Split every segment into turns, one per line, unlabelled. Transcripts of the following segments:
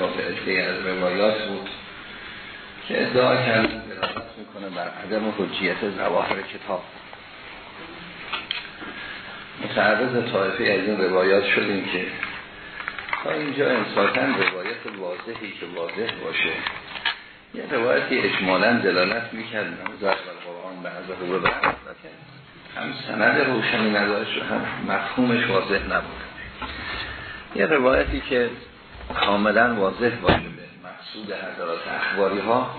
ها به عده از روایات بود که ادعا کرد دلالت می‌کنه بر عدم حجیت زواهر کتاب. متعرض طایفه از این روایات شدیم که تا اینجا انصافا روایت واضحی که واضح باشه یه روایتی اجمالا دلالت می‌کرد. نمزد و قرآن به از رو به هم سند روشنی نداشت و هم مفهومش واضح نبود. یه روایتی که کاملا واضح باشه به مقصود حضرات اخباری ها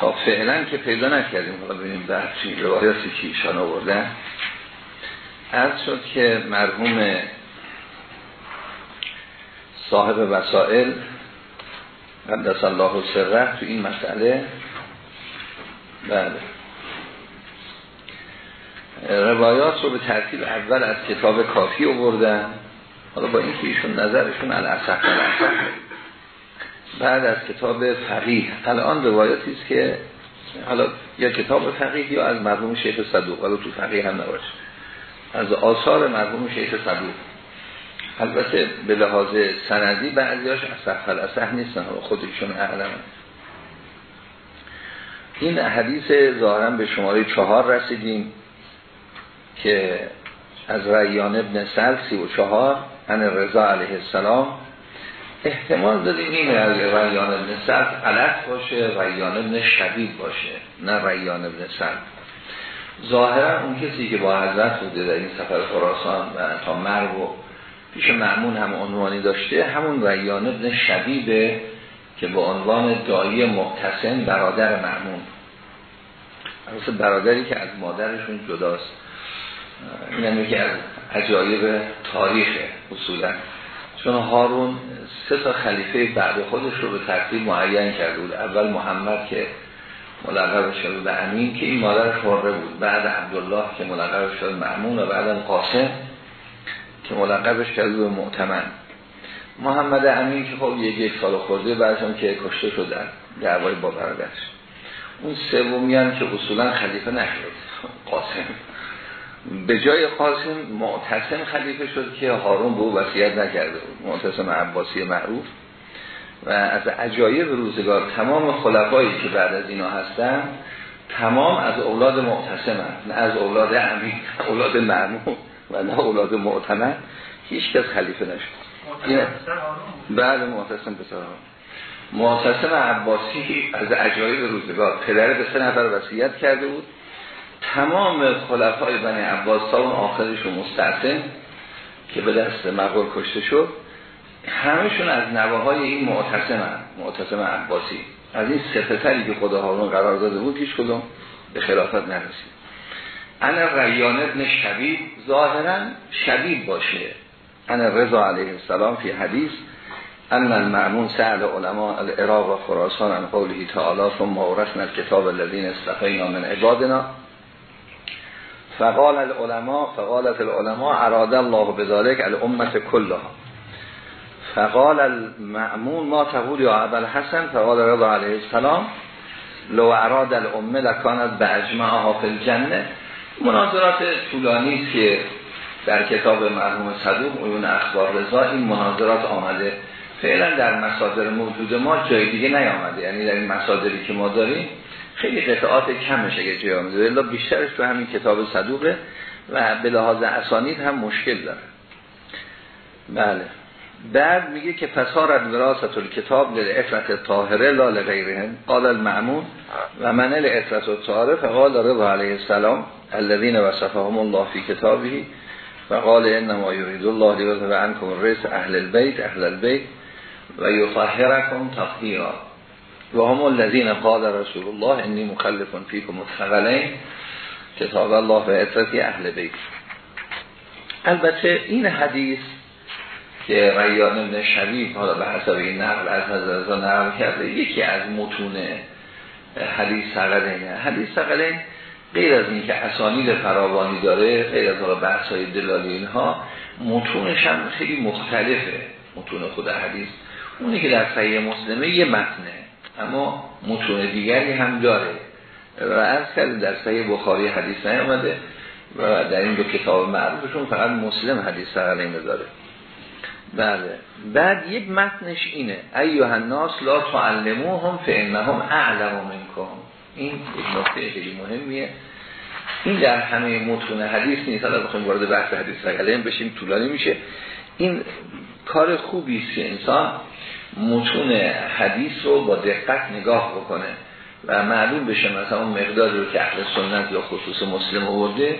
تا فعلا که پیدا نکردیم حالا ببینیم در چی روایاتی که ایشان آوردن عرض شد که مرحوم صاحب وسائل قدس الله سره تو این مسئله. بله. روایات رو به ترتیب اول از کتاب کافی آوردن. حالا با اینکه ایشون نظرشون الاصح بعد از کتاب فقیه. الان روایاتی است که حالا یا کتاب فقیه یا از مرحوم شیخ صدوق. حالا تو فقیه هم نباشه. از آثار مرحوم شیخ صدوق. البته به لحاظ سندی بعضیاش اصح الاصح نیستن خودشون اعلم این حدیث ظاهرا به شماره چهار رسیدیم که از ریان ابن سل سی و چهار ان رضا علیه السلام احتمال دادیم این از ریان ابن سل غلط باشه ریان ابن شدید باشه نه ریان ابن سل ظاهرا اون کسی که با حضرت بوده در این سفر خراسان و تا مرگ و پیش معمون هم عنوانی داشته همون ریان ابن شدیده که با عنوان دایی محتسن برادر معمون برادری که از مادرشون جداست. این یکی از عجایب تاریخ اصولا. چون هارون سه تا خلیفه بعد خودش رو به ترتیب معین کرده بود. اول محمد که ملقب شده به امین که این مادرش حره بود. بعد عبدالله که ملقب شده معمون و بعد قاسم که ملقبش کرده به معتمن محمد امین که خب یک یک سال خورده بعدش که کشته شدن. دعوای با برادرش. اون سومی هم که اصولا خلیفه نشد. قاسم. به جای قاسم معتصم خلیفه شد که هارون به او وصیت نکرده بود معتصم عباسی معروف. و از عجایب روزگار تمام خلفایی که بعد از اینا هستن تمام از اولاد معتصم نه از اولاد امین اولاد معمون و نه اولاد معتمن هیچ کس خلیفه نشد. بعد معتصم پسر معتصم عباسی از عجایب روزگار پدر به سه نفر وصیت کرده بود. تمام خلفای بنی عباس اون آخرش مستعصم که به دست مغول کشته شد همشون از نواهای این معتصم هم. معتصم عباسی. از این سفتری که خدا هارون قرار داده بود هیچ کدوم به خلافت نرسید. انا ریان ابن شبیب ظاهرا شبیب باشه. انا رضا علیه السلام فی حدیث ان المعمون سعد علماء العراق و خراسان عن قوله تعالی ثم ورثنا الكتاب الذين استفینا من عبادنا. فقال العلماء فقالت العلماء اراد الله بذلك الامه كلها. فقال المعمون ما تقول یا ابا الحسن؟ فقال رضا علیه السلام لو اراد الامه لکانت به اجمعها فی الجنه مناظرات طولانی که در کتاب مرحوم صدوق اون اخبار رضا این مناظرات آمده. فعلا در مصادر موجود ما جای دیگه نیامده. یعنی در این مصادری که ما داریم خیلی قطعات کمش اگه آمده الا بیشترش تو همین کتاب صدوقه و به لحاظ اسانید هم مشکل داره. بله. بعد میگه که فسارت وراثت الکتاب للعفرت طاهره لا لغیرهم. قال المعمون و من العفرت الطاهره فقال رضا علیه السلام الذين وصفهم الله في كتابه فقال انما يريد الله ليذهب عنكم الرئيس اهل البيت اهل البيت و یطهرکم تطهیرا. و هم الذین قال رسول الله انی مخلف فیکم الثقلین کتاب الله و اهل بیت. البته این حدیث که ریان ابن شبیب حالا به حسب این نقل از حضرت نقل کرده یکی از متون حدیث سقلین حدیث سقلین غیر از اینکه اسانید فراوانی داره غیر از حالا بحث های دلالی اینها متونش هم خیلی مختلفه. متون خود حدیث. اونی که در صحیح مسلمه یه متنه. اما متون دیگری هم داره. و از کردیم در صحیح بخاری حدیث نیامده و در این دو کتاب معروفشون فقط مسلم حدیث سقلین داره. بله. بعد یک متنش اینه. ایوه الناس لا تعلموهم فانهم اعلم منکم. این نکته خیلی مهمیه. این در همه متون حدیث نیست. حالا بخوایم وارد بحث حدیث رگلیم بشیم. طولانی میشه. این کار خوبی است که انسان متون حدیث رو با دقت نگاه بکنه و معلوم بشه مثلا اون مقداری رو که اهل سنت یا خصوص مسلم آورده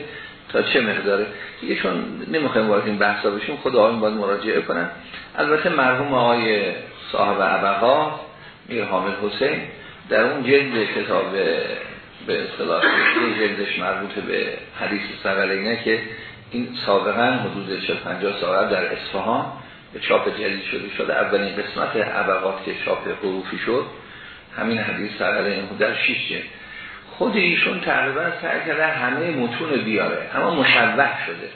تا چه مقداره. دیگه چون نمی‌خوایم وارد این بحثا بشیم خود آقایون باید مراجعه کنن. البته مرحوم آقای صاحب عبقا میر حامد حسین در اون جلد کتاب به اصطلاح جلدش مربوط به حدیث سقلینه که این سابقا حدود 50 سال در اصفهان به چاپ جدید شده شده اولین قسمت عبقات که چاپ حروفی شد همین حدیث سقلینه در 6 خود ایشون تقریبا سعی کرده همه متون بیاره اما مشوه شده.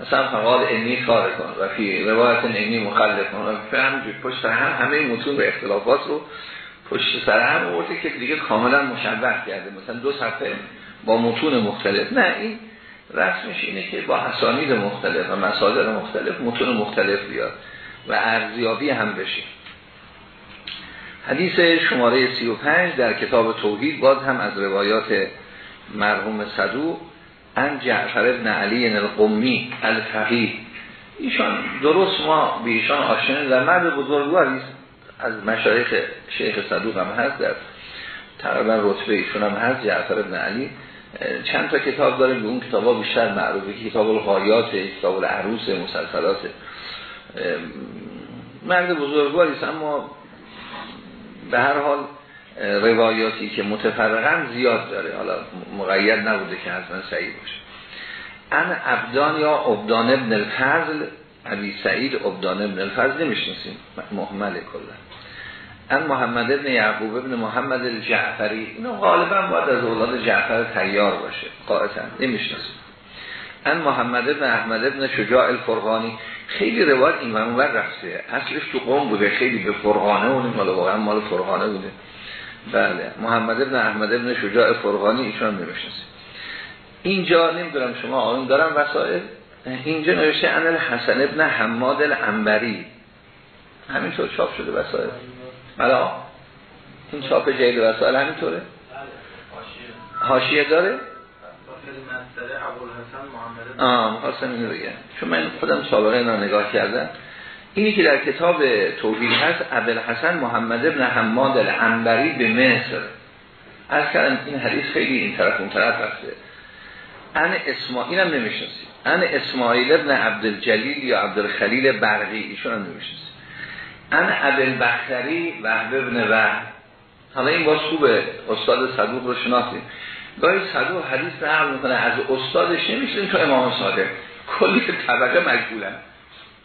مثلا فقال انی کار کن و فی روایت انی مخلف کن و فهم پشت هم همه متون به اختلافات رو پشت سر هم آورده که دیگه کاملا مشوه کرده. مثلا دو صفحه با متون مختلف. نه این رسمش اینه که با حسانید مختلف و مصادر مختلف متون مختلف بیاد و ارزیابی هم بشه. حدیث شماره 35 در کتاب توحید باز هم از روایات مرحوم صدو ان جعفر ابن علی القمی الفقیه. ایشان درست ما به ایشان آشنا در مرد بزرگواری از مشایخ شیخ صدوق هم هست در تقریبا رتبه ایشون هم هست جعفر ابن علی. چند تا کتاب داره به اون کتاب بیشتر معروفه. کتاب الغایات کتاب العروس مسلسلات. مرد بزرگواری است اما به هر حال روایاتی که متفرقا زیاد داره. حالا مقید نبوده که حتما صحیح باشه. ان عبدان یا عبدان ابن الفضل عبی سعید عبدان ابن الفضل نمیشنسیم محمل کلا. ان محمد ابن یعقوب ابن محمد الجعفری اینو غالبا باید از اولاد جعفر تیار باشه قاعتا نمی‌شناسیم ان محمد ابن احمد ابن شجاع الفرغانی خیلی روایت این منور رفته. اصلش تو قوم بوده خیلی به فرغانه و مال واقعا مال فرغانه بوده. بله محمد ابن احمد ابن شجاع فرغانی ایشون نمی‌شناسیم اینجا نمی‌دونم شما آن دارم وسائل. اینجا نوشته ان الحسن ابن حماد العنبری. همینطور چاپ شده وسائل. بله. این چاپ جدید وسائل همینطوره. حاشیه داره؟ آه خواستم اینو بگم. چون من خودم سابقه اینا نگاه کردم. اینی که در کتاب توحید هست عبدالحسن محمد ابن حماد العنبری به مصر. از کردم این حدیث خیلی این طرف اون طرف هسته. ان اسماعیل هم نمیشنسی ان اسماعیل ابن عبدالجلیل یا عبدالخلیل برقی ایشون هم نمیشنسی ان عبدالبختری وحب ابن وحب حالا این باز خوبه. استاد صدوق رو شناختیم گاهی صدوق حدیث نقل می‌کنه از استادش نمیشنیم تو امام صادق. کلی طبقه مجبولن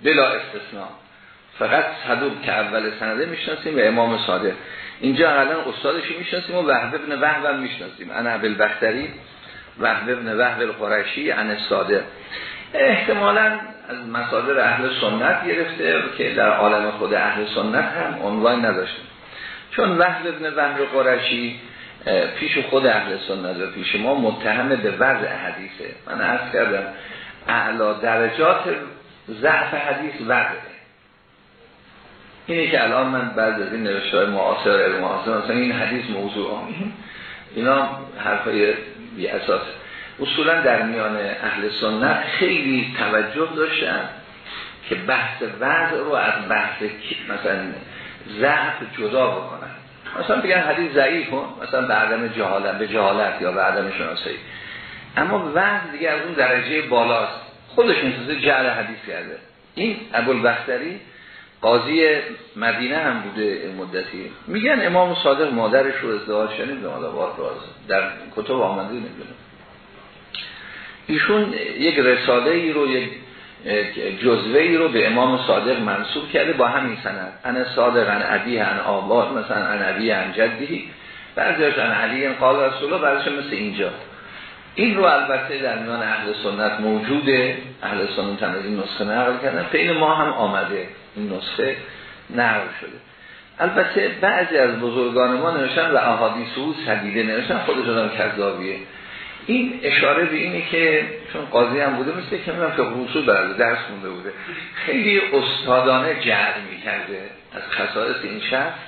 بلا استثناء. فقط صدوق که اول سنده می‌شناسیم و امام صادق. اینجا اقلا استادش می‌شناسیم و وحب ابن وحب هم می‌شناسیم. انا عبدالبختری وحب ابن وحب القرشی عن صادق. احتمالا از مصادر اهل سنت گرفته که در عالم خود اهل سنت هم عنوان نداشته. چون وحب ابن وحب قرشی پیش خود اهل سنت و پیش ما متهم به وضع حدیثه. من عرض کردم اعلا درجات ضعف حدیث وضعه. اینه که الان من بعد از این نوشته های معاصر علم معاصر مثلا این حدیث موضوع آمین اینا حرفای بی اساس. اصولا در میان اهل سنت خیلی توجه داشتن که بحث وضع رو از بحث مثلا ضعف جدا بکنن. مثلا بگن حدیث ضعیف کن مثلا به عدم جهالت به جهالت یا به عدم شناسایی. اما وضع دیگه از اون درجه بالاست. خودش انتظار جعل حدیث کرده. این ابوالبختری قاضی مدینه هم بوده مدتی. میگن امام صادق مادرش رو ازدواج شنید در کتب آمده نمی‌دونم. ایشون یک رساله ای رو یک جزوه ای رو به امام صادق منصوب کرده با همین سند. ان صادق ان عبی ان آباد مثلا ان عبی ان جدی. بعضیش ان علی قال رسول الله بعضیش مثل اینجا. این رو البته در میان اهل سنت موجوده. اهل سنت هم این نسخه نقل کردن. بین ما هم آمده این نسخه نقل شده. البته بعضی از بزرگان ما نوشتن و احادیث او سدیده نوشتن خودشون هم کذابیه. این اشاره به اینه که چون قاضی هم بوده مثل که میگم که رسول برده درس مونده بوده. خیلی استادانه جعل می‌کرده از خصائص این شخص.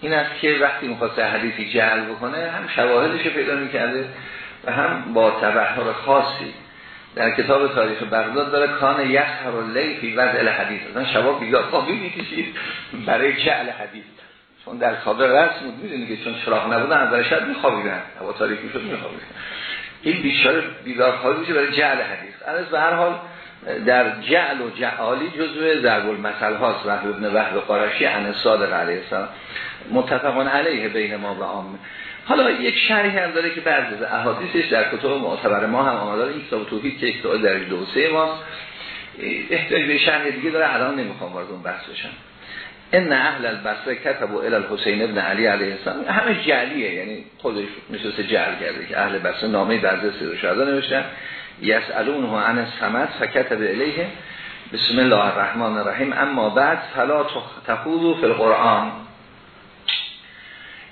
این است که وقتی می‌خواست حدیثی جعل بکنه هم شواهدش پیدا می‌کرده و هم با تبهر خاصی در کتاب تاریخ بغداد داره کان یسهر و فی وضع الحدیث. اصلا شباب بیدار خوابی می‌کشید برای جعل حدیث. چون در صادر رسم بود می‌دونی که چون چراغ نبودن از در شب میخوابیدن. هوا تاریکی شد میخوابیدن. این بیشتر بیدار خوابی میشه برای جعل حدیث. از به هر حال در جعل و جعالی جزء ضرب المثل هاست وحی ابن وحد قرشی عن صادق علیه السلام. متفقان علیه بین ما و عامه حالا یک شرحی هم داره که بعضی از احادیثش در کتب معتبر ما هم آمده این کتاب توحید که کتاب در دو سه ماست. احتیاج به شرح دیگه داره. الان نمی‌خوام وارد اون بحث بشم. ان اهل البصره كتبوا الى الحسین ابن علی علیه السلام. همه جعلیه یعنی خودش نشسته جعل کرده که اهل بصره نامه بعضی سر شهدا نوشتن یسالونه عن الصمد فكتب الیه بسم الله الرحمن الرحیم. اما بعد فلا تخوضوا فی القرآن.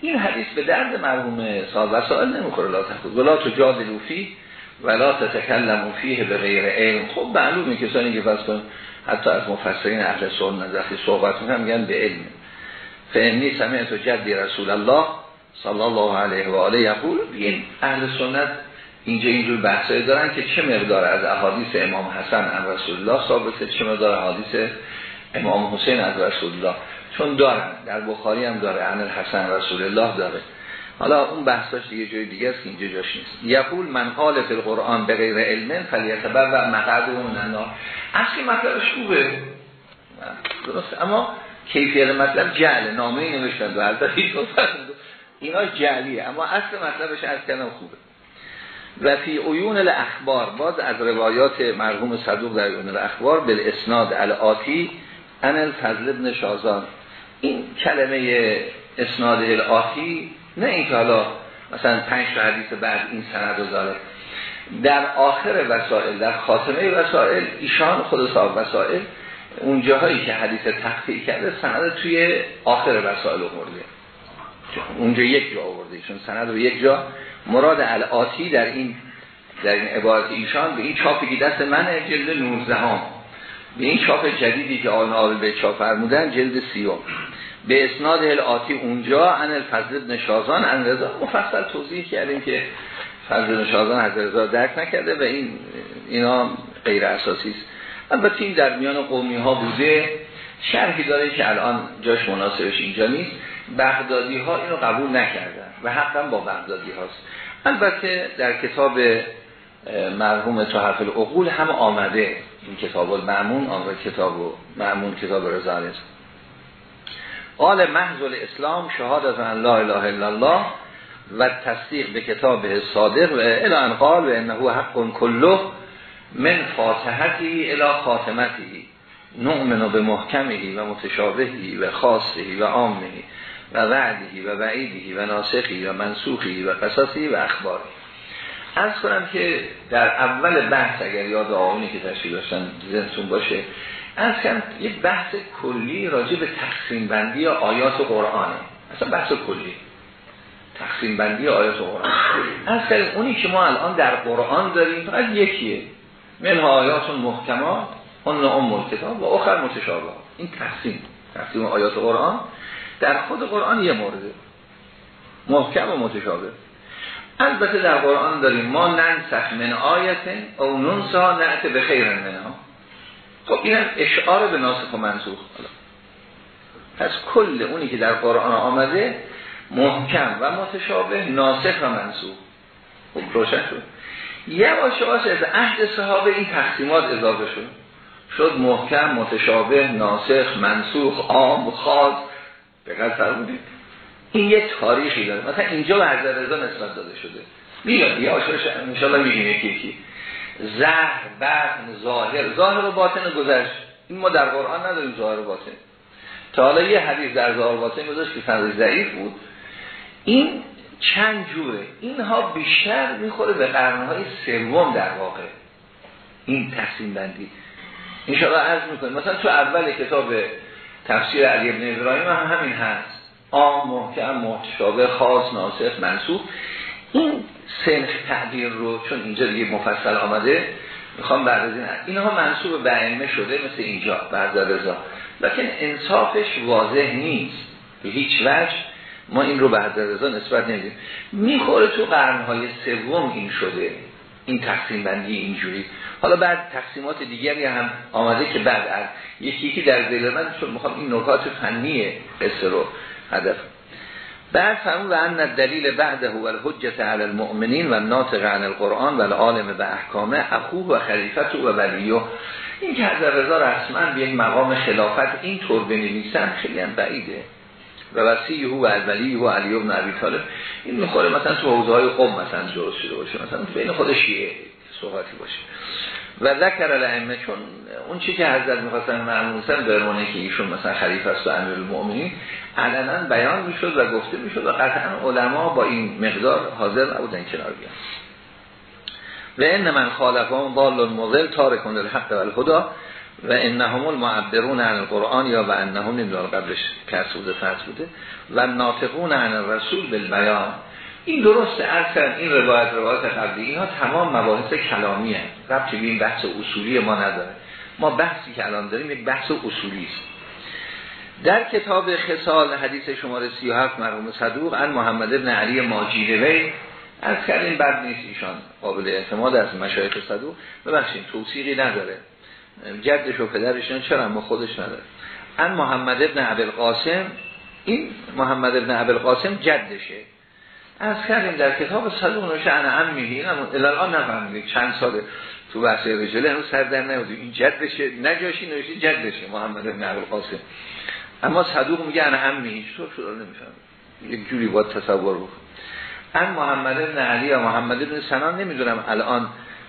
این حدیث به درد مرحوم صاحب وسائل نمی‌خوره. لا تخود ولا تجادلوا فی ولا تتکلموا فیه به غیر علم. خب معلومه کسانی که کن حتی از مفسرین اهل سنت وقتی صحبت می‌کنن میگن به علم. فانی سمعت جدی رسول الله صلی الله علیه و آله یقول این اهل سنت اینجا اینجور بحثایی دارن که چه مقدار از احادیث امام حسن از رسول الله ثابته چه مقدار احادیث امام حسین از رسول الله. چون دارن در بخاری هم داره عن حسن رسول الله داره. حالا اون بحثاش دیگه جای دیگه است که اینجا جاش نیست. یقول من قال فی القرآن به غیر علم فلیتبر و مقعد اون النار اصلی مطلبش خوبه. درست اما کیفیت مطلب جعل نامه نوشتن و اینا جعلیه. اما اصل مطلبش از کنم خوبه. و فی عیون الاخبار باز از روایات مرحوم صدوق در عیون الاخبار بالاسناد الاتی ان الفضل ابن شازان. این کلمه اسناد الاتی نه این که حالا مثلا پنج تا حدیث بعد این سند رو داره. در آخر وسائل در خاتمه وسائل ایشان خود صاحب وسائل اون جاهایی که حدیث تخفیه کرده سند توی آخر وسائل آورده. اونجا یک جا آورده چون سند رو یک جا. مراد الاتی در این در این عبارت ایشان به این چاپی که دست من جلد 19 هم به این چاپ جدیدی که آن به چاپ فرمودن جلد سیوم. به اسناد آتی اونجا ان الفضل ابن شازان ان رضا مفصل توضیح کردیم که فضل ابن شازان از رضا درک نکرده و این اینا غیر اساسی است. البته این در میان قومی ها بوده. شرحی داره که الان جاش مناسبش اینجا نیست. بغدادی ها اینو قبول نکردن و حقا با بغدادی هاست. البته در کتاب مرحوم تحف العقول هم آمده. این کتاب المعمون آن کتاب معمون کتاب رضا قال محض الاسلام شهادت ان لا اله الا الله و تصدیق به کتاب صادق و الان قال و انه حق کله من فاتحتی الى خاتمتی. نؤمن به محکمهی و متشابهی و خاصهی و عامهی و وعدهی و وعیدهی و ناسخی و منسوخی و قصصی و اخباری. از کنم که در اول بحث اگر یاد آقایونی که تشکیل داشتن زنتون باشه از کنم یک بحث کلی راجع به تقسیم بندی آیات قرآنه. اصلا بحث کلی. تقسیم بندی آیات قرآن. از اونی که ما الان در قرآن داریم فقط یکیه. من آیات محکمات اون ام کتاب و آخر متشابه. این تقسیم. تقسیم آیات قرآن. در خود قرآن یه مورده محکم و متشابه. البته در قرآن داریم. ما ننسخ من آیت او ننسا نعت به خیر منها. خب این اشعار به ناسخ و منسوخ پس کل اونی که در قرآن آمده محکم و متشابه ناسخ و منسوخ خب روشن شد. یه باشه از عهد صحابه این تقسیمات اضافه شد. شد محکم متشابه ناسخ منسوخ عام خاص. به قدر بودید. این یه تاریخی داره. مثلا اینجا به حضرت رضا نسبت داده شده. میاد یه آشارش انشالله میگیم یکی یکی. زهر بطن ظاهر. ظاهر و باطن گذشت. این ما در قرآن نداریم ظاهر و باطن. تا حالا یه حدیث در ظاهر و باطن گذاشت که سند ضعیف بود. این چند جوره اینها بیشتر می‌خوره به قرنهای سوم در واقع. این تقسیم بندی. انشاءالله عرض می‌کنیم مثلا تو اول کتاب تفسیر علی ابن ابراهیم هم همین هست. عام محکم متشابه خاص ناسخ منسوخ. این سنخ تعبیر رو چون اینجا دیگه مفصل آمده می‌خوام از این اینها منصوب به شده مثل اینجا بعد لکن انصافش واضح نیست. به هیچ وجه ما این رو بعد نسبت نمیدیم. می‌خوره تو قرنهای سوم این شده. این تقسیم بندی اینجوری. حالا بعد تقسیمات دیگری هم آمده که بعد از یکی یکی در ذیل من چون می‌خوام این نکات فنی قصه رو هدف بعد فرمون و ان دلیل بعده و الحجت علی المؤمنین و ناطق عن القرآن و العالم به احکامه اخوه و خلیفت و ولیو این که حضر رضا رسما به یک مقام خلافت این طور بنویسن خیلی هم بعیده. و وسیعه و اولی و علی ابن عبی طالب. این می‌خوره مثلا تو حوزه های قوم مثلا درست شده باشه. مثلا بین خود شیعه صحبتی باشه. و ذکر الائمه چون اون چی که حضرت می‌خواستن معمولسن درمانه که ایشون مثلا خلیفه است و امیر المؤمنین علنا بیان می‌شد و گفته می‌شد و قطعا علما با این مقدار حاضر نبودن کنار بیان. و این من خالفان ضال المضل تارکون الحق و الهدا و انهم المعبرون عن القرآن یا و انهم نمیدار قبلش کس بوده فرض بوده و ناطقون عن الرسول بالبیان. این درسته اصلا این روایت روایت قبلی اینها تمام مباحث کلامی هست ربطی به این بحث اصولی ما نداره. ما بحثی که الان داریم یک بحث اصولی است. در کتاب خصال حدیث شماره 37 مرحوم صدوق ان محمد ابن علی ماجیدوی. از کردیم بد نیست ایشان قابل اعتماد از مشایخ صدوق. ببخشید توصیقی نداره. جدش و پدرش چرا اما خودش نداره. ان محمد ابن قاسم این محمد ابن قاسم جدشه. از کردیم در کتاب صدوق نوشه انا هم میگه الان نفهمیدیم. چند ساله تو بحث رجاله هنوز سر در نمیدیم این جدشه. نجاشی نوشته جدشه. محمد عبل قاسم اما صدوق میگه انا هم میگه چطور شده نمیفهم یک جوری باید تصور بکن ان محمد ابن علی و محمد ابن سنان نمی‌دونم الان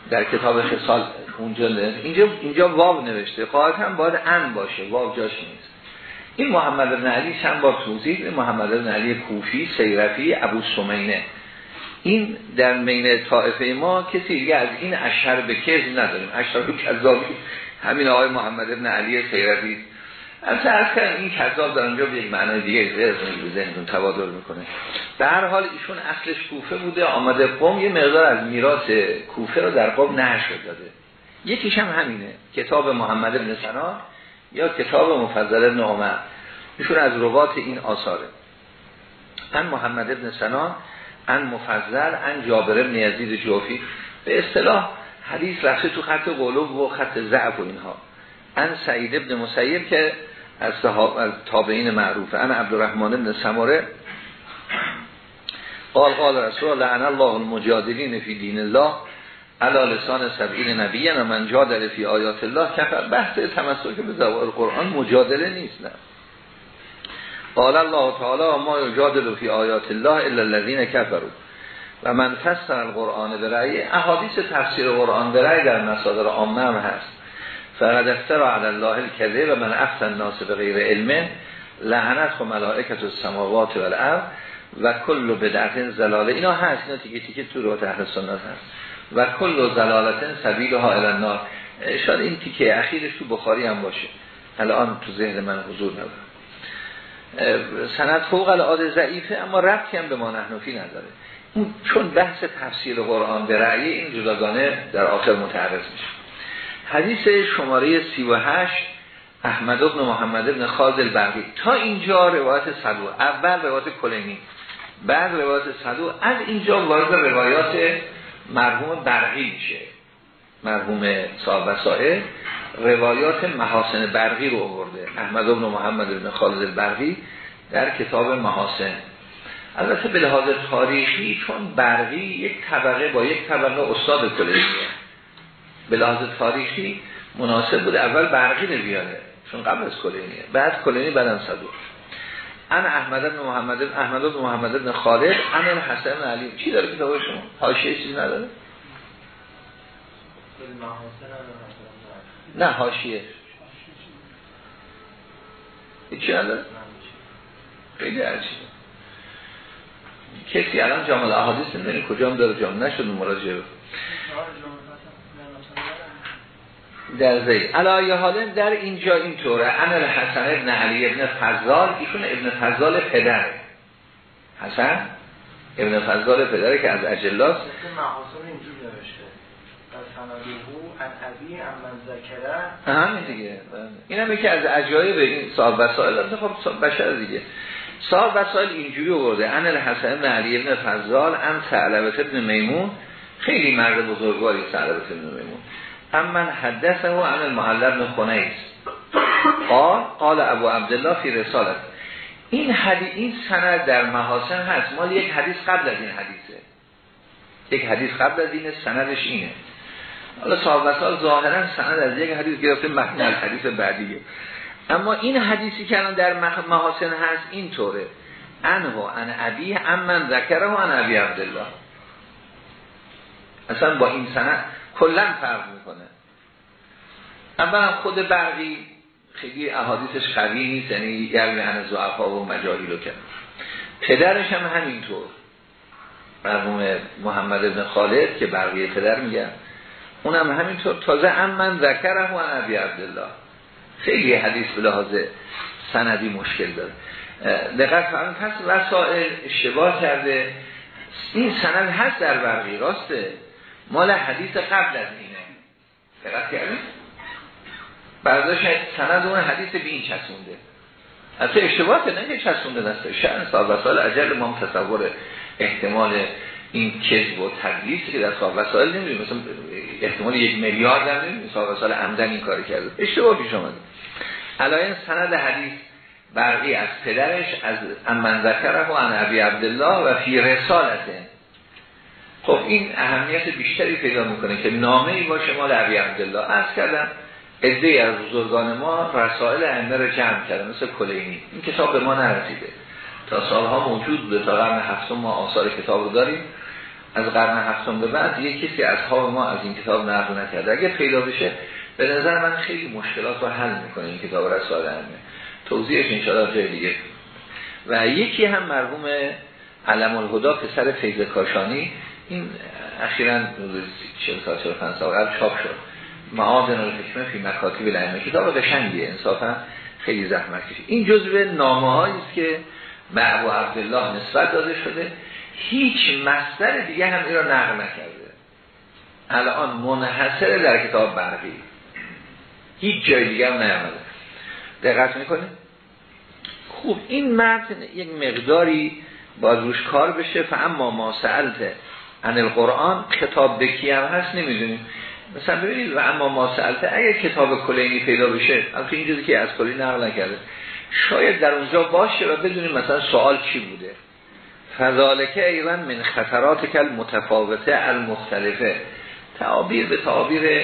در کتاب خصال اونجا اینجا اینجا واو نوشته. هم باید ان باشه. واو جاش نیست. این محمد بن علی چند بار توضیح محمد بن علی کوفی سیرفی ابو سمینه. این در مین طائفه ما کسی دیگه از این اشهر به کذب نداریم. اشهر به کذابی. همین آقای محمد بن علی سیرفی. از کردم این کذاب در اونجا به یک معنای دیگه از ذهنتون تبادل می‌کنه. در هر حال ایشون اصلش کوفه بوده آمده قوم یه مقدار از میراث کوفه رو در قوم نشر داده. یکیش هم همینه. کتاب محمد بن سنا یا کتاب مفضل ابن عمر. ایشون از روات این آثاره. ان محمد ابن سنا ان مفضل ان جابر ابن یزید جوفی. به اصطلاح حدیث رفته تو خط قلوب و خط ضعف و اینها. ان سعید ابن مسیب که از, از تابعین معروفه ان عبدالرحمن ابن سماره. قال قال رسول لعن الله المجادلین فی دین الله. علا لسان سبعین نبیین و من جادل فی آیات الله کفر بحث تمسک به زوال قرآن مجادله نیست نه. قال الله تعالی ما یجادل فی آیات الله الا الذین کفروا. و من فسر القرآن به رأی احادیث تفسیر قرآن به رأی در مصادر عامه هم هست. فقد علی الله الکذب و من افتن الناس به غیر علم لعنت و ملائکت و سماوات و الارض و کل بدعت زلاله اینا هست اینا تیکه تیکه تو رو تحت سنت هست. و کل زلالت سبیل ها النار. شاید این تیکه اخیرش تو بخاری هم باشه. الان تو ذهن من حضور نداره سند فوق العاده ضعیفه اما ربطی هم به ما نحنفی نداره. چون بحث تفسیر قرآن به رأی این جداگانه در آخر متعرض میشه. حدیث شماره 38 احمد ابن محمد ابن خالد البرقی تا اینجا روایت صدو. اول روایت کلینی. بعد روایت صدو. از اینجا وارد روایات مرحوم برقی میشه. مرحوم صاحب وسائل روایات محاسن برقی رو آورده. احمد ابن محمد ابن خالد البرقی در کتاب محاسن. البته به لحاظ تاریخی چون برقی یک طبقه با یک طبقه استاد کلینیه به لحاظ تاریخی مناسب بود اول برقی رو بیاره. چون قبل از کلینیه. بعد کلینی بعدم صدوق ان احمد بن محمد احمد بن محمد بن خالد ان حسن علی. چی داره کتاب شما؟ حاشیه چیزی نداره؟ نه حاشیه. چی نداره؟ خیلی عجیبه. کسی الان جامعه احادیث نمی‌دونی کجا هم داره جامعه نشد مراجعه در زی علایه حالم در اینجا اینطوره. انا حسن ابن علی ابن فضال ایشون ابن فضال پدر. حسن ابن فضال پدره که از اجلاس همین دیگه. این هم که از عجایب این صاحب وسائل خب بشر دیگه. صاحب وسائل اینجوری آورده. ان الحسن ابن علی ابن فضال ان ثعلبه ابن میمون. خیلی مرد بزرگواری ثعلبه ابن میمون. اما حدثه و عن المعلم خنیس قال قال ابو عبدالله فی رسالت این حدیث این سند در محاسن هست. مال یک حدیث قبل از این حدیثه. یک حدیث قبل از اینه سندش اینه. حالا صاحب وسال ظاهرا سند از یک حدیث گرفته معنی از حدیث بعدیه. اما این حدیثی که الان در محاسن هست اینطوره. انه ان ابی امن ذکره و ان ابی عبدالله. اصلا با این سند کلا فرق می‌کنه. اولا خود برقی خیلی احادیثش قوی نیست یعنی یعنی هن زعفا و مجاهی رو کرد پدرش هم همینطور. مرحوم محمد ابن خالد که برقی پدر میگن اونم همینطور. تازه ام من ذکرم و عبی عبدالله. خیلی حدیث به لحاظ سندی مشکل داره. دقت فرمون پس وسائل اشتباه کرده. این سند هست در برقی راسته. مال حدیث قبل از اینه. کردیم برداشت سند اون حدیث به این چسونده حتی اشتباه نه که چسونده دسته سال وسائل عجل ما تصور احتمال این کذب و تدلیس که در صاحب وسائل نمی‌دونیم. مثلا احتمال یک میلیارد هم نمی‌دونیم. صاحب وسائل عمدن این کار کرده. اشتباه پیش آمده علایه سند حدیث برقی از پدرش از امن ذکره و ان عبدالله و فی رسالته خب این اهمیت بیشتری پیدا می‌کنه که نامه ای باشه مال عبی عبدالله. از کردم ادهی از بزرگان ما رسائل ائمه رو جمع کرده مثل کلینی. این کتاب به ما نرسیده. تا سالها موجود بوده تا قرن هفتم ما آثار کتاب رو داریم. از قرن هفتم به بعد یک کسی از خواب ما از این کتاب نقل نکرده. اگه پیدا بشه به نظر من خیلی مشکلات رو حل می‌کنه این کتاب رسائل ائمه توضیحش انشاءالله جای دیگه. و یکی هم مرحوم علم الهدا پسر فیض کاشانی. این اخیراً 40 سال 45 سال قبل چاپ شد. معادن الحکمه فی مکاتب الائمه. کتاب قشنگیه. انصافا خیلی زحمت کشید. این جزء نامه است که ابو عبدالله نسبت داده شده. هیچ مصدر دیگه هم این را نقل نکرده. الان منحصر در کتاب برقی. هیچ جای دیگه هم نیامده. دقت می‌کنه خوب این متن یک مقداری با روش کار بشه. فاما ما سألت عن القرآن کتاب بکی هم هست؟ نمی‌دونیم. مثلا ببینید و اما ما سألته اگر کتاب کلینی پیدا بشه البته این که از کلی نقل نکرده شاید در اونجا باشه و بدونیم مثلا سوال چی بوده. فذالکه ایوان من خطرات کل متفاوته المختلفه. تعابیر به تعابیر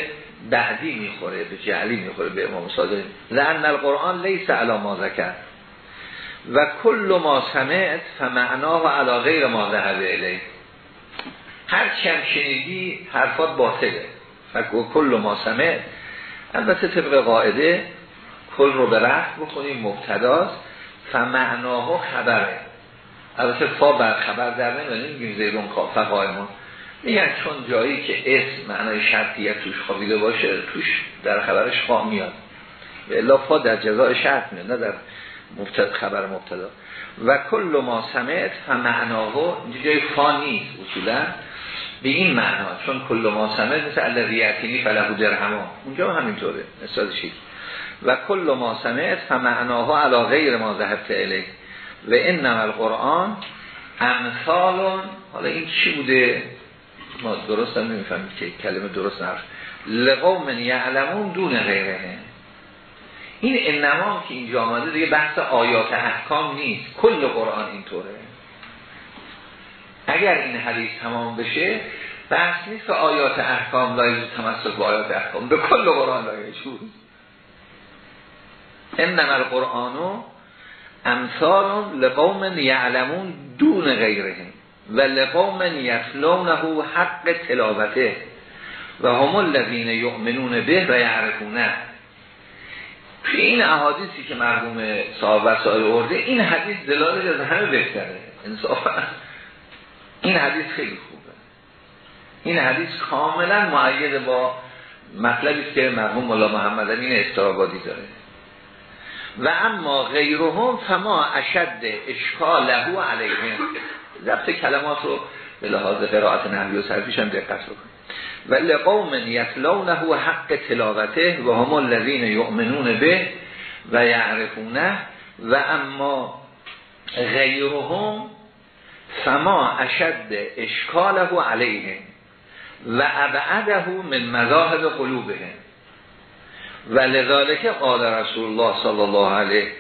بعدی می‌خوره به جعلی می‌خوره به امام صادق. لان القرآن لیس علا ما ذکر. و کل ما سمعت فمعناه علا غیر ما ذهب الی هر چم شنیدی حرفات باطله. و کل ما سمعت البته طبق قاعده کل رو به رفت بکنیم مبتداست. فمعناه خبره. البته فا بر خبر در نمی‌دونیم میگیم زیدون فقایمون میگن چون جایی که اسم معنای شرطیت توش خوابیده باشه توش در خبرش خواه میاد. الا فا در جزای شرط میاد نه در مبتد خبر مبتدا. و کل ما سمعت فمعناه جای فا نیست اصولا. به این معنا چون کل ما سمعت مثل الذیعتینی فلهو درهما. اونجا همینطوره مثال شید و کل ما سمعت فمعناها علا غیر ما ذهبت الی و انما القرآن امثال حالا این چی بوده؟ ما درست هم نمی‌فهمیم که کلمه درست نرش لقوم یعلمون دون غیره. این انما که اینجا آمده دیگه بحث آیات احکام نیست. کل قرآن اینطوره. اگر این حدیث تمام بشه بحث نیست که آیات احکام لایجوز تمسک با آیات احکام. به کل قرآن لایجوز بود انما القرآن امثال لقوم یعلمون دون غیرهم و لقوم یتلونه حق تلاوته و هم الذین یؤمنون به و یعرفونه. توی این احادیثی که مرحوم صاحب وسائل ارده این حدیث دلالش از همه بهتره. انصافا. این حدیث خیلی خوبه. این حدیث کاملا معید با مطلبی که مرحوم مولا محمد امین استرابادی داره. و اما غیرهم فما اشد اشکاله علیهم ضبط کلمات رو به لحاظ قرائت نحوی و صرفیش هم دقت بکنید. و لقوم یتلونه حق تلاوته و هم الذین یؤمنون به و یعرفونه. و اما غیرهم فما اشد اشکاله علیهم و ابعده من مذاهب قلوبهم. و لذالک قال رسول الله صلی الله علیه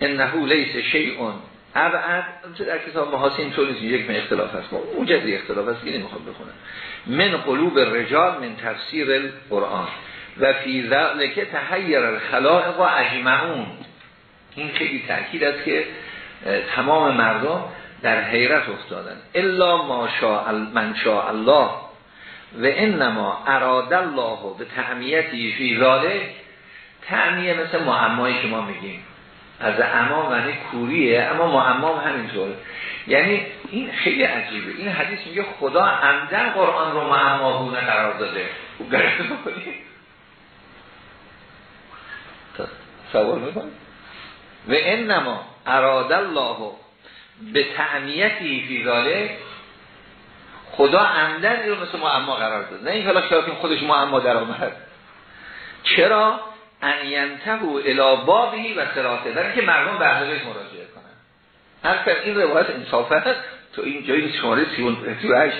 انه لیس شیء ابعد در کتاب محاسی اینطور نیست یک من اختلاف هست. موجد اختلاف هست که نمی‌خواد بخونم من قلوب الرجال من تفسیر القرآن. و فی ذلک تحیر الخلائق و اجمعون. این خیلی تاکید است که تمام مردم در حیرت افتادن. الا ما شاء من شاء الله. و انما اراد الله به تعمیتی فی ذلک. تعمیه مثل معمایی که ما میگیم. از امام معنی کوریه اما معمام همینطور. یعنی این خیلی عجیبه. این حدیث میگه خدا عمدن قرآن رو معماهونه قرار داده. سوال می‌کنی؟ و انما اراد الله به تعمیتی فی خدا عمدن این رو مثل معما قرار داد. نه این حالا که خودش معما در آمد. چرا؟ ان الى بابی و سراته در که مردم به اهل مراجعه کنن. هر این روایت انصافه تو این جایی شماره 38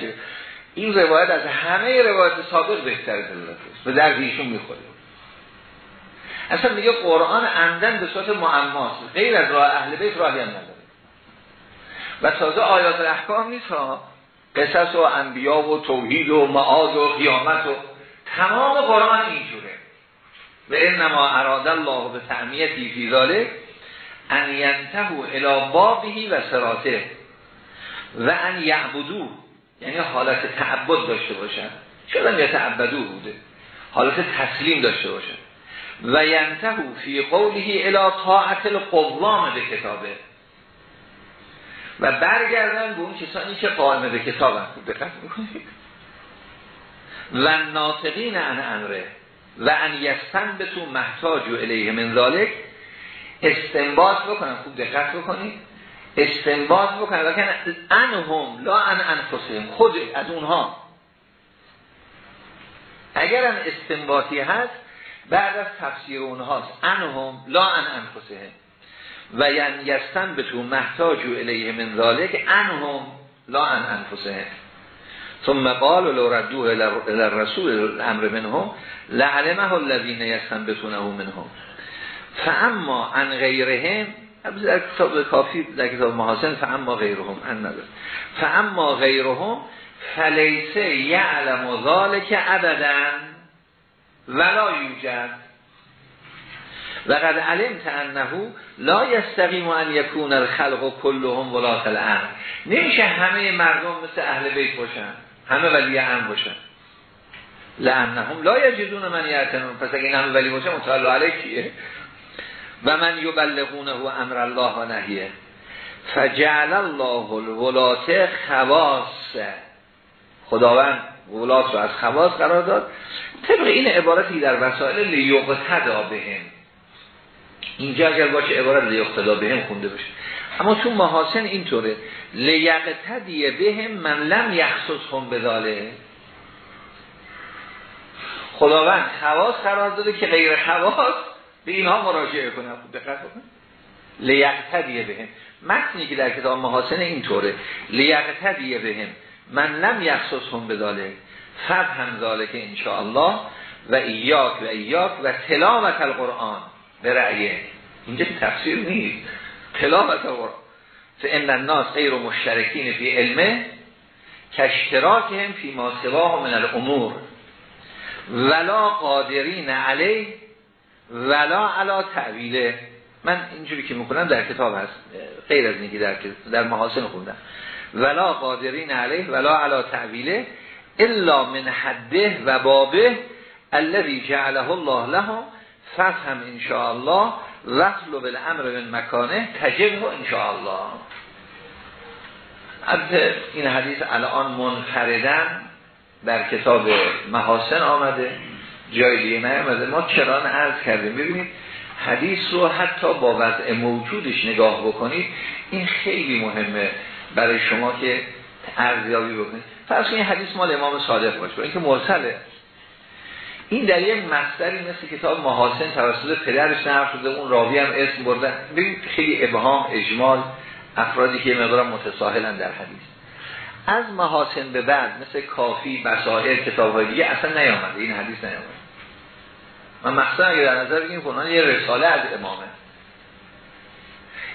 این روایت از همه روایت سابق بهتر دلالت است به درد ایشون می‌خوره. اصلا میگه قرآن عمدن به صورت معماست غیر از راه اهل بیت راهی هم نداره. و تازه آیات احکام نیست ها. قصص و انبیا و توحید و معاد و قیامت و تمام قرآن اینجوره. و انما اراد الله به تعمیتی فی ذالک ان ینتهو الى بابهی و سراته و ان یعبدو یعنی حالت تعبد داشته باشن. شدن یا تعبدو بوده. حالت تسلیم داشته باشن. و ینتهو فی قوله الى طاعت القوام به کتابه. و برگردن به اون کسانی که قائم به کتاب هم دقت می‌کنید. و ناطقین ان امره و ان یستن به تو محتاج و الیه من ذالک استنباط بکنن. خوب دقت بکنید. استنباط بکنن. لکن انهم لا ان انفسهم. خود از اونها. اگر ان استنباطی هست بعد از تفسیر اونهاست. انهم لا ان انفسهم. و یستن به تو محتاج و الیه من ذالک انهم لا ان انفسهم. ثم قال لو ردوه الرسول الامر منهم لعلمه الذين يستنبطونه منهم. فاما عن غیرهم در کتاب کافی در کتاب محاسن فاما غیرهم ان نداره. فاما غیرهم فلیسه یعلم ذالک ابدا ولا یوجد. و قد علمت انه لا یستقیم ان یکون الخلق کلهم ولاة الامر نمیشه همه مردم مثل اهل بیت باشن همه ولی هم باشن. لعنهم لا یجدون من یعتنون. پس اگه همه ولی باشه متعلق علیه کیه؟ و من یبلغونه امر الله و نهیه. فجعل الله الولات خواص. خداوند ولات رو از خواص قرار داد. طبق این عبارتی در وسائل لیقتدا بهم. اینجا اگر باشه عبارت لیقتدا بهم خونده بشه اما تو محاسن اینطوره. لیقتدی بهم من لم یخصص هم بداله خداوند خواص قرار داده که غیر خواص به اینها مراجعه کنه. دقت بکن. لیقتدی بهم متنی که در کتاب محاسن اینطوره. لیقتدی بهم من لم یخصص هم بداله فهم ذالک انشاءالله و ایاک و ایاک و تلاوت القرآن. به رعیه اینجا تفسیر نیست. تلاوت القرآن فان الناس غیر مشترکین فی علمه هم فی ما سواه من الامور. ولا قادرین علی ولا علا تعویله من اینجوری که می‌کنم در کتاب هست. غیر از اینکه در در محاسن خوندم. ولا قادرین علیه ولا علا تعویله الا من حده و بابه الذي جعله الله لهم فهم ان شاء الله وصل بالامر من مکانه تجبه ان شاء الله البته این حدیث الان منفردن در کتاب محاسن آمده جای دیگه نیامده. ما کران عرض کردیم؟ ببینید حدیث رو حتی با وضع موجودش نگاه بکنید این خیلی مهمه برای شما که ارزیابی بکنید. فرض این حدیث مال امام صادق باشه اینکه مرسله. این در یک مصدری مثل کتاب محاسن توسط پدرش نقل شده اون راوی هم اسم بردن ببین خیلی ابهام اجمال افرادی که مقدار متساهلن در حدیث. از محاسن به بعد مثل کافی بسائر کتاب دیگه اصلا نیامده. این حدیث نیامده. من مقصد اگه در نظر بگیم کنان یه رساله از امامه.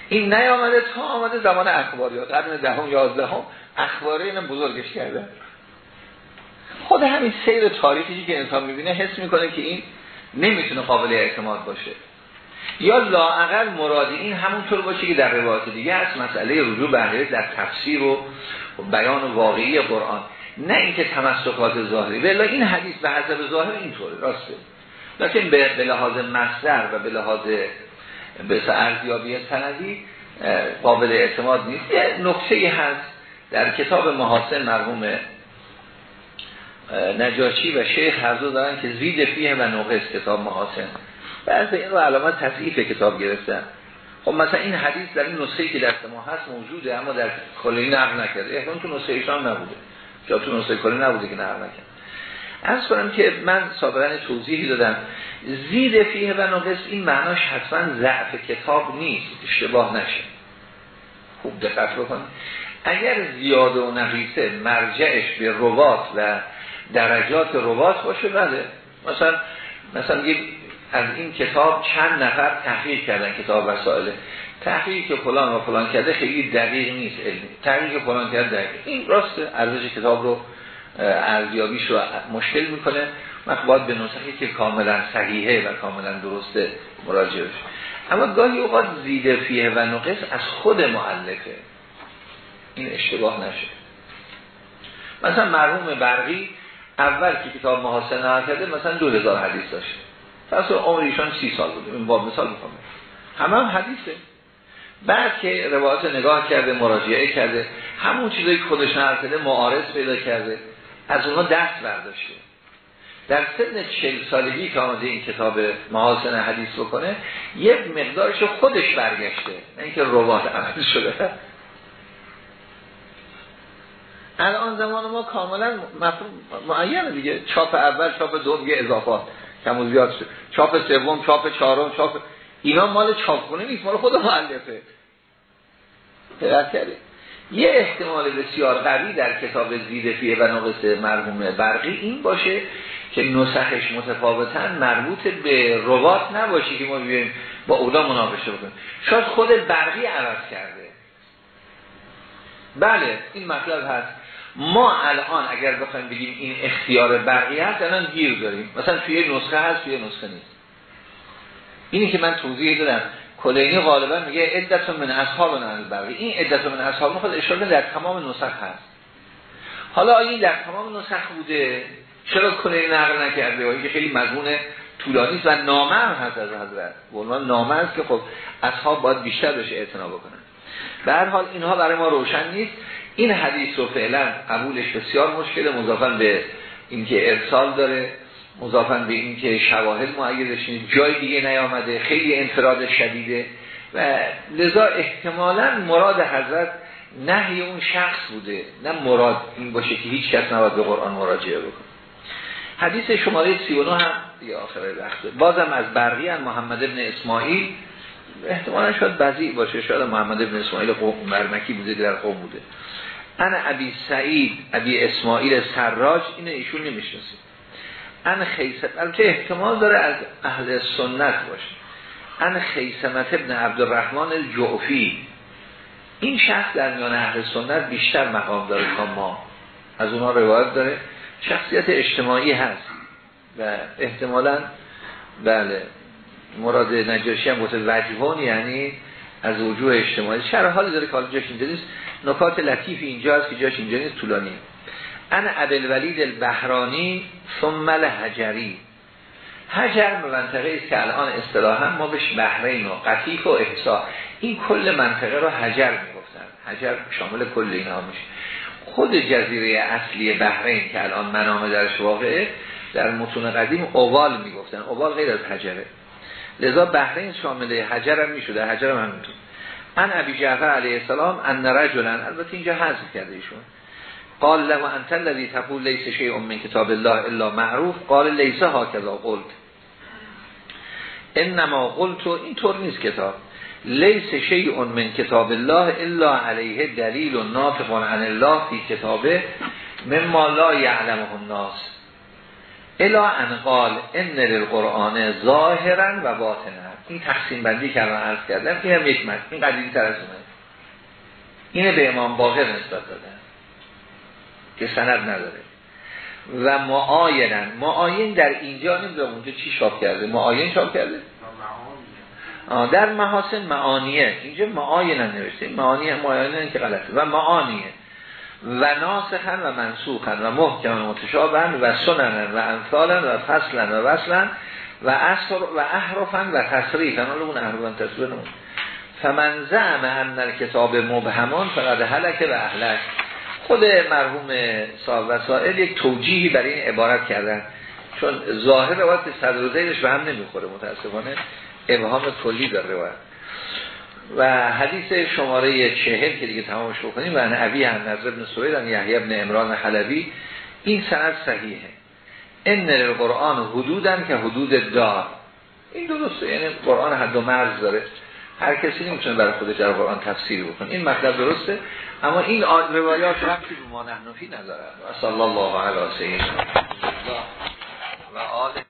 این نیامده تا آمده زمان اخباریات قرن دهم یازدهم اخباری اینم بزرگش کرده. خود همین سیر تاریخی که انسان می‌بینه حس می‌کنه که این نمی‌تونه قابل اعتماد باشه. یا لاعقل مرادی این همونطور باشه که در روایت دیگه هست مسئله رجوع به در تفسیر و بیان واقعی قرآن. نه اینکه تمسکات ظاهری. ولی این حدیث به حسب ظاهر اینطوره راسته. لیکن به لحاظ مصدر و به لحاظ به ارزیابی سندی قابل اعتماد نیست. یه نکته هست در کتاب محاسن مرحوم نجاشی و شیخ هر دو دارن که زید فیه و نقص کتاب محاسن. بعضی این رو علامت تصحیف کتاب گرفتن. خب مثلا این حدیث در این نسخه‌ای که دست ما هست موجوده اما در کلی نقل نکرده. احتمال تو نسخه ایشان نبوده. جا تو نسخه کلی نبوده که نقل نکرد از کنم که من سابقا توضیحی دادم. زید فیه و نقص این معناش حتما ضعف کتاب نیست. اشتباه نشه. خوب دقت بکنید. اگر زیاده و نقیصه مرجعش به روات و درجات روات باشه بله. مثلا مثلا از این کتاب چند نفر تحقیق کردن کتاب وسائل. تحقیق که فلان و فلان کرده خیلی دقیق نیست. علمی تحقیق فلان کرده دقیق این راست ارزش کتاب رو ارزیابیش رو مشکل می‌کنه. من باید به نسخی که کاملا صحیحه و کاملا درسته مراجعه اما گاهی اوقات زیده فیه و نقص از خود معلفه این اشتباه نشه. مثلا مرحوم برقی اول که کتاب محاسن کرده مثلا دو هزار حدیث داشته. پس عمر ایشان سی سال بوده این با مثال می‌کنم همه هم حدیثه. بعد که روایات نگاه کرده مراجعه کرده همون چیزایی که خودش کرده معارض پیدا کرده از اونها دست برداشته. در سن چل سالگی که آمده این کتاب محاسن حدیث بکنه یک مقدارش خودش برگشته. نه اینکه روایت عمل شده. الان زمان ما کاملا معینه دیگه. چاپ اول چاپ دوم یه اضافات کم و زیاد شد. چاپ سوم چاپ چهارم چاپ اینا مال چاپخونه نیست مال خود مؤلفه. کرده یه احتمال بسیار قوی در کتاب زیده فیه و نقص مرحوم برقی این باشه که نسخش متفاوتن مربوط به روات نباشه که ما ببینیم با اولا مناقشه بکنیم. شاید خود برقی عوض کرده. بله این مطلب هست. ما الان اگر بخوایم بگیم این اختیار برقی هست الان گیر داریم. مثلا توی نسخه هست توی نسخه نیست. اینی که من توضیح دادم. کلینی غالبا میگه عدت من اصحاب من برقی این عدت من اصحاب خود اشاره در تمام نسخ هست. حالا این در تمام نسخ بوده؟ چرا کلینی نقل نکرده؟ و که خیلی مضمون طولانی و نامه هست از حضرت. به نامه است که خب اصحاب باید بیشتر بشه اعتنا بکنن. به هر حال اینها برای ما روشن نیست. این حدیث رو فعلا قبولش بسیار مشکله مضافن به اینکه ارسال داره مضافن به اینکه شواهد معیدش جای دیگه نیامده خیلی انفراد شدیده و لذا احتمالا مراد حضرت نهی اون شخص بوده نه مراد این باشه که هیچ کس نباید به قرآن مراجعه بکنه. حدیث شماره 39 هم یا آخر وقت بازم از برقی محمد ابن اسماعیل. احتمالا شاید بعضی باشه شاید محمد ابن اسماعیل قوم مرمکی بوده در قوم بوده. انا ابی سعید ابی اسماعیل سراج اینه ایشون نمی‌شناسید ان خیسم البته احتمال داره از اهل سنت باشه. ان خیسمت ابن عبدالرحمن الجعفی این شخص در میان اهل سنت بیشتر مقام داره تا ما. از اونها روایت داره. شخصیت اجتماعی هست. و احتمالا بله. مراد نجاشی هم گفته وجهان یعنی از وجوه اجتماعی. چرا حالی داره که حالا جاش نکات لطیف اینجا هست که جاش اینجا نیست طولانی ان عبل ولید البحرانی ثم الحجری. حجر منطقه است که الان اصطلاحا ما بهش بحرین و قطیف و احسا. این کل منطقه رو حجر می‌گفتن. حجر شامل کل اینها میشه. خود جزیره اصلی بحرین که الان منامه درش واقعه در متون قدیم اوال می‌گفتن. اوال غیر از حجره. لذا بحرین شامل حجر هم می‌شده. حجر هم همینطور. ان ابی جعفر علیه السلام ان رجلا البته اینجا حذف کرده ایشون. قال لما انت الذي تقول ليس شيء من کتاب الله الا معروف؟ قال ليس هكذا قلت. انما قلت اینطور نیست کتاب. لیس شیء من کتاب الله الا علیه دلیل و ناطق عن الله فی کتابه مما لا یعلمه الناس. الا ان قال ان للقرآن ظاهرا و باطنا. این تقسیم بندی که الان عرض کردم این هم یک متن این قدیمی تر از اونه. اینه به امام باقر نسبت دادن که سند نداره. و معاینن. معاین در اینجا نمی‌دونم اونجا چی شاب کرده. معاین شاب کرده؟ در محاسن معانیه. اینجا معاینن نوشته. معانیه معاینه که غلطه. و معانیه. و ناسخن و منسوخن و محکم و متشابهن و سننن و انفالن و فصلن و وصلن و اصر و احرفن و تصریفن. حالا اون احرفن تصریفن فمن زعم ان کتاب مبهمان فقط حلک و اهلک. خود مرحوم صاحب وسائل یک توجیهی برای این عبارت کردن. چون ظاهر روایت صدر زیدش به هم نمی‌خوره متاسفانه. ابهام کلی در روایت. و حدیث شماره چهل که دیگه تمامش بکنیم. و عبی هم نظر ابن سوید هم یحیی ابن امران حلبی. این سند صحیحه. ان القرآن حدودن که حدود دار این درسته یعنی قرآن حد و مرز داره. هر کسی نمی‌تونه برای خودش در قرآن تفسیری بکنه. این مطلب درسته اما این روایات رفتی به ما نحنفی ندارد و صلی الله علیه و آله